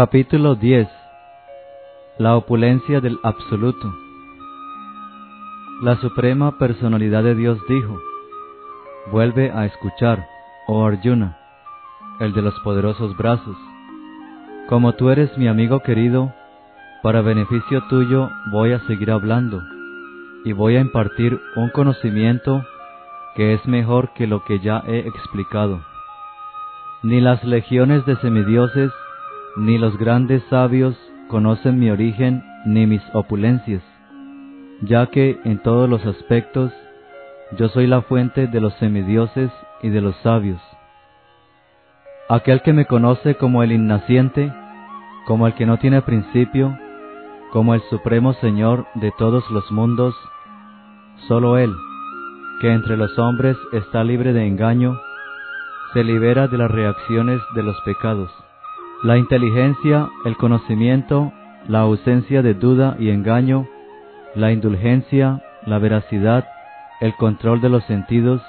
Capítulo 10 La opulencia del Absoluto La Suprema Personalidad de Dios dijo, Vuelve a escuchar, oh Arjuna, el de los poderosos brazos. Como tú eres mi amigo querido, para beneficio tuyo voy a seguir hablando, y voy a impartir un conocimiento que es mejor que lo que ya he explicado. Ni las legiones de semidioses ni los grandes sabios conocen mi origen ni mis opulencias, ya que en todos los aspectos yo soy la fuente de los semidioses y de los sabios. Aquel que me conoce como el innaciente, como el que no tiene principio, como el supremo Señor de todos los mundos, solo Él, que entre los hombres está libre de engaño, se libera de las reacciones de los pecados. La inteligencia, el conocimiento, la ausencia de duda y engaño, la indulgencia, la veracidad, el control de los sentidos,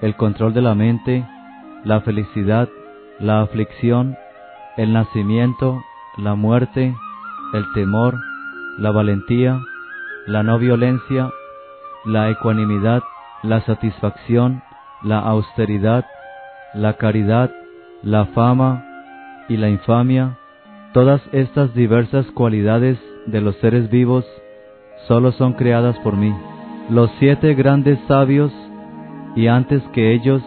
el control de la mente, la felicidad, la aflicción, el nacimiento, la muerte, el temor, la valentía, la no violencia, la ecuanimidad, la satisfacción, la austeridad, la caridad, la fama, y la infamia, todas estas diversas cualidades de los seres vivos solo son creadas por mí. Los siete grandes sabios y antes que ellos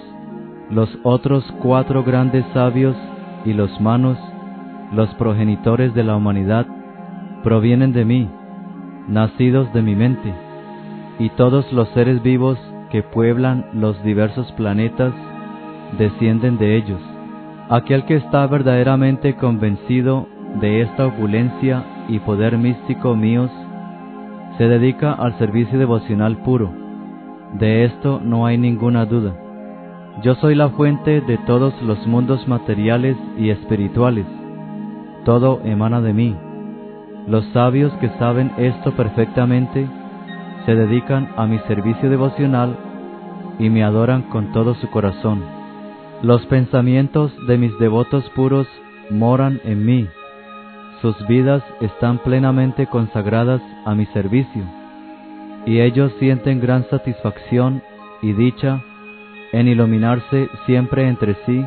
los otros cuatro grandes sabios y los manos, los progenitores de la humanidad, provienen de mí, nacidos de mi mente, y todos los seres vivos que pueblan los diversos planetas descienden de ellos. Aquel que está verdaderamente convencido de esta opulencia y poder místico míos, se dedica al servicio devocional puro. De esto no hay ninguna duda. Yo soy la fuente de todos los mundos materiales y espirituales. Todo emana de mí. Los sabios que saben esto perfectamente se dedican a mi servicio devocional y me adoran con todo su corazón. Los pensamientos de mis devotos puros moran en mí. Sus vidas están plenamente consagradas a mi servicio, y ellos sienten gran satisfacción y dicha en iluminarse siempre entre sí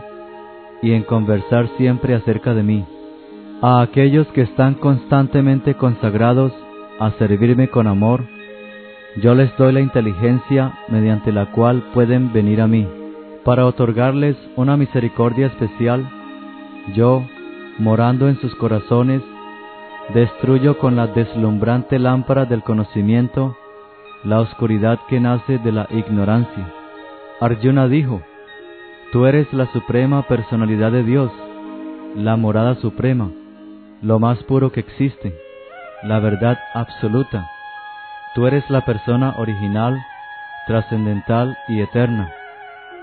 y en conversar siempre acerca de mí. A aquellos que están constantemente consagrados a servirme con amor, yo les doy la inteligencia mediante la cual pueden venir a mí para otorgarles una misericordia especial, yo, morando en sus corazones, destruyo con la deslumbrante lámpara del conocimiento la oscuridad que nace de la ignorancia. Arjuna dijo, Tú eres la suprema personalidad de Dios, la morada suprema, lo más puro que existe, la verdad absoluta. Tú eres la persona original, trascendental y eterna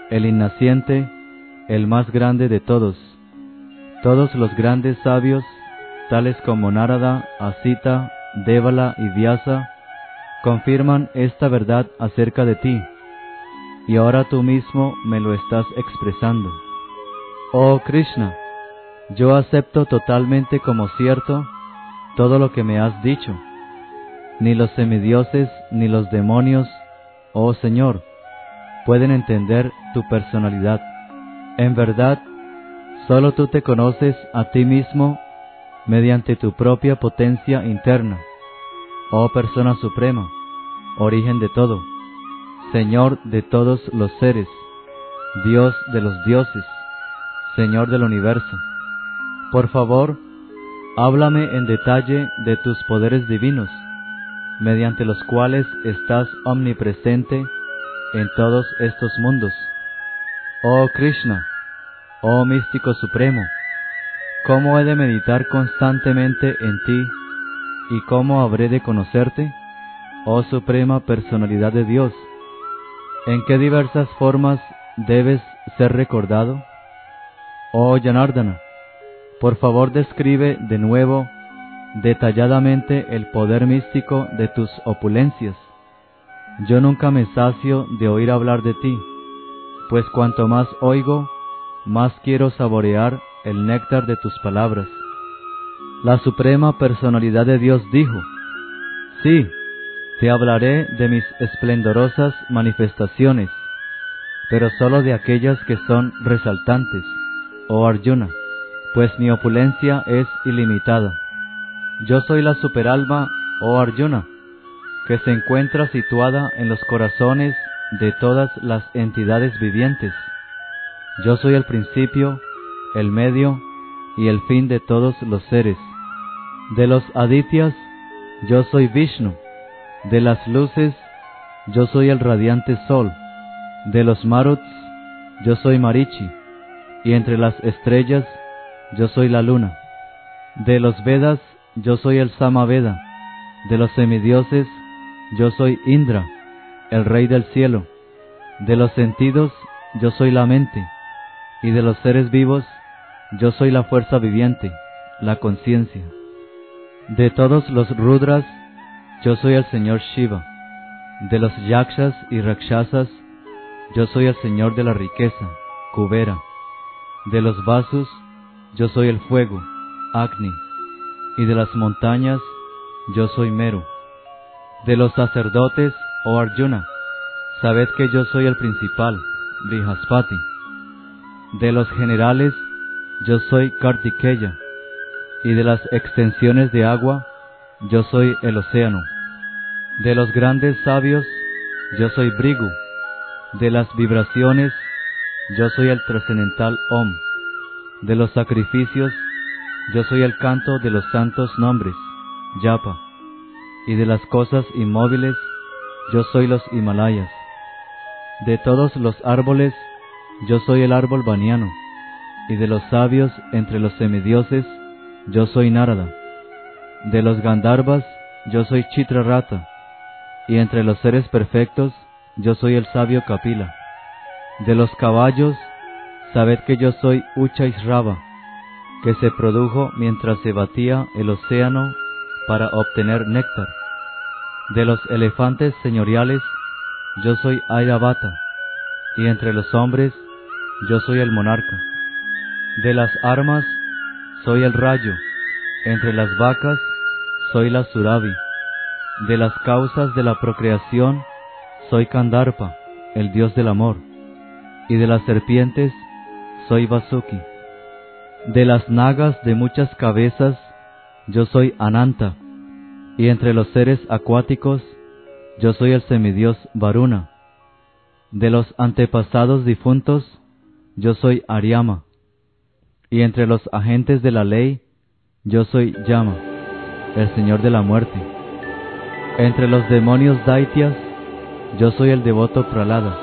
el innaciente, el más grande de todos. Todos los grandes sabios, tales como Narada, Asita, Devala y Vyasa, confirman esta verdad acerca de ti, y ahora tú mismo me lo estás expresando. Oh Krishna, yo acepto totalmente como cierto todo lo que me has dicho. Ni los semidioses ni los demonios, oh Señor, pueden entender tu personalidad. En verdad, solo tú te conoces a ti mismo mediante tu propia potencia interna, oh persona suprema, origen de todo, Señor de todos los seres, Dios de los dioses, Señor del universo. Por favor, háblame en detalle de tus poderes divinos, mediante los cuales estás omnipresente en todos estos mundos. Oh Krishna, oh místico supremo, ¿cómo he de meditar constantemente en ti y cómo habré de conocerte? Oh suprema personalidad de Dios, ¿en qué diversas formas debes ser recordado? Oh Janardana, por favor describe de nuevo detalladamente el poder místico de tus opulencias yo nunca me sacio de oír hablar de ti, pues cuanto más oigo, más quiero saborear el néctar de tus palabras. La suprema personalidad de Dios dijo, Sí, te hablaré de mis esplendorosas manifestaciones, pero sólo de aquellas que son resaltantes, oh Arjuna, pues mi opulencia es ilimitada. Yo soy la superalma, oh Arjuna, que se encuentra situada en los corazones de todas las entidades vivientes. Yo soy el principio, el medio y el fin de todos los seres. De los adityas, yo soy Vishnu. De las luces, yo soy el radiante sol. De los maruts, yo soy Marichi. Y entre las estrellas, yo soy la luna. De los Vedas, yo soy el Samaveda. De los semidioses, yo soy Indra, el rey del cielo. De los sentidos, yo soy la mente. Y de los seres vivos, yo soy la fuerza viviente, la conciencia. De todos los Rudras, yo soy el Señor Shiva. De los Yakshas y Rakshasas, yo soy el Señor de la riqueza, Kubera. De los vasos, yo soy el fuego, Agni. Y de las montañas, yo soy Meru. De los sacerdotes, oh Arjuna, sabed que yo soy el principal, Brihaspati. De los generales, yo soy Kartikeya, y de las extensiones de agua, yo soy el océano. De los grandes sabios, yo soy Brigu. De las vibraciones, yo soy el trascendental Om. De los sacrificios, yo soy el canto de los santos nombres, Yapa. Y de las cosas inmóviles, yo soy los Himalayas. De todos los árboles, yo soy el árbol baniano y de los sabios entre los semidioses, yo soy Narada. De los Gandharvas, yo soy Chitrarata, y entre los seres perfectos, yo soy el sabio Kapila. De los caballos, sabed que yo soy Uchaisrava, que se produjo mientras se batía el océano para obtener néctar. De los elefantes señoriales, yo soy Airavata, y entre los hombres, yo soy el monarca. De las armas soy el rayo, entre las vacas soy la surabi, de las causas de la procreación soy Kandarpa, el dios del amor, y de las serpientes soy Vasuki. De las nagas de muchas cabezas yo soy Ananta, y entre los seres acuáticos yo soy el semidios Varuna. De los antepasados difuntos yo soy Ariama y entre los agentes de la ley, yo soy Yama, el Señor de la muerte. Entre los demonios Daitias, yo soy el devoto Pralada.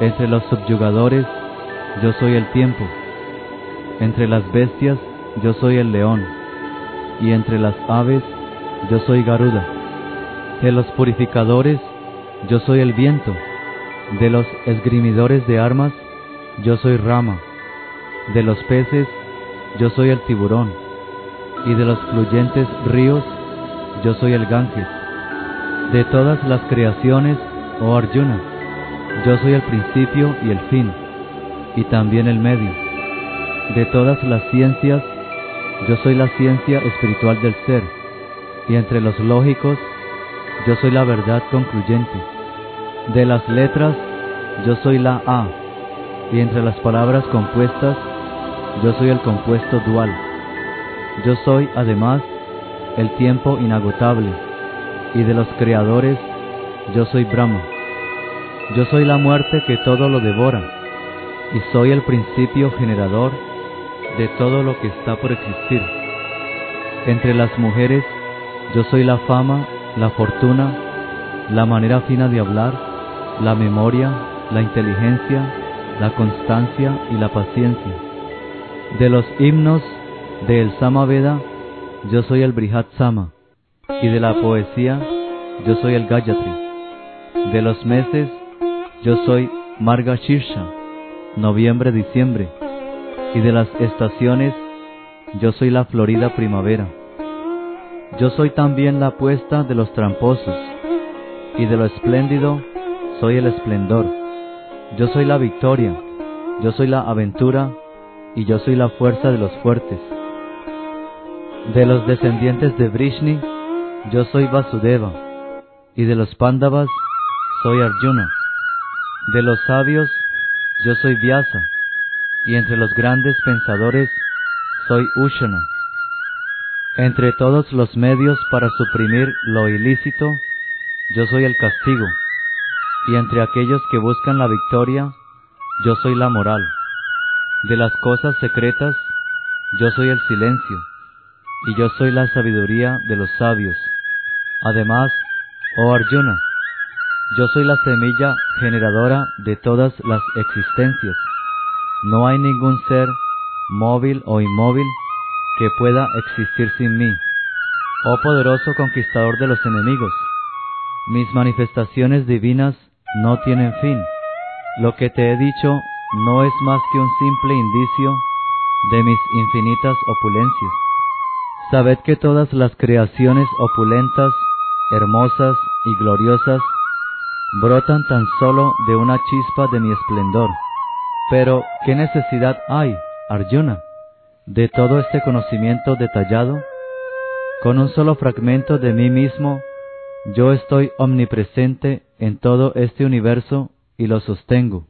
Entre los subyugadores, yo soy el tiempo. Entre las bestias, yo soy el león. Y entre las aves, yo soy Garuda. De los purificadores, yo soy el viento. De los esgrimidores de armas, yo soy Rama. De los peces, yo soy el tiburón, y de los fluyentes ríos, yo soy el Ganges. De todas las creaciones, oh Arjuna, yo soy el principio y el fin, y también el medio. De todas las ciencias, yo soy la ciencia espiritual del ser, y entre los lógicos, yo soy la verdad concluyente. De las letras, yo soy la A, y entre las palabras compuestas, yo soy el compuesto dual. Yo soy, además, el tiempo inagotable, y de los creadores, yo soy Brahma. Yo soy la muerte que todo lo devora, y soy el principio generador de todo lo que está por existir. Entre las mujeres, yo soy la fama, la fortuna, la manera fina de hablar, la memoria, la inteligencia, la constancia y la paciencia. De los himnos del Samaveda, yo soy el Brihat Sama, y de la poesía, yo soy el Gayatri. De los meses, yo soy Marga Shirsha, noviembre-diciembre, y de las estaciones, yo soy la florida primavera. Yo soy también la puesta de los tramposos, y de lo espléndido, soy el esplendor. Yo soy la victoria, yo soy la aventura, y yo soy la fuerza de los fuertes. De los descendientes de Vrishni, yo soy Vasudeva, y de los Pándavas, soy Arjuna. De los sabios, yo soy Vyasa, y entre los grandes pensadores, soy Ushana. Entre todos los medios para suprimir lo ilícito, yo soy el castigo, y entre aquellos que buscan la victoria, yo soy la moral. De las cosas secretas, yo soy el silencio, y yo soy la sabiduría de los sabios. Además, oh Arjuna, yo soy la semilla generadora de todas las existencias. No hay ningún ser, móvil o inmóvil, que pueda existir sin mí. Oh poderoso conquistador de los enemigos, mis manifestaciones divinas no tienen fin. Lo que te he dicho no es más que un simple indicio de mis infinitas opulencias. Sabed que todas las creaciones opulentas, hermosas y gloriosas brotan tan solo de una chispa de mi esplendor. Pero, ¿qué necesidad hay, Arjuna, de todo este conocimiento detallado? Con un solo fragmento de mí mismo, yo estoy omnipresente en todo este universo y lo sostengo.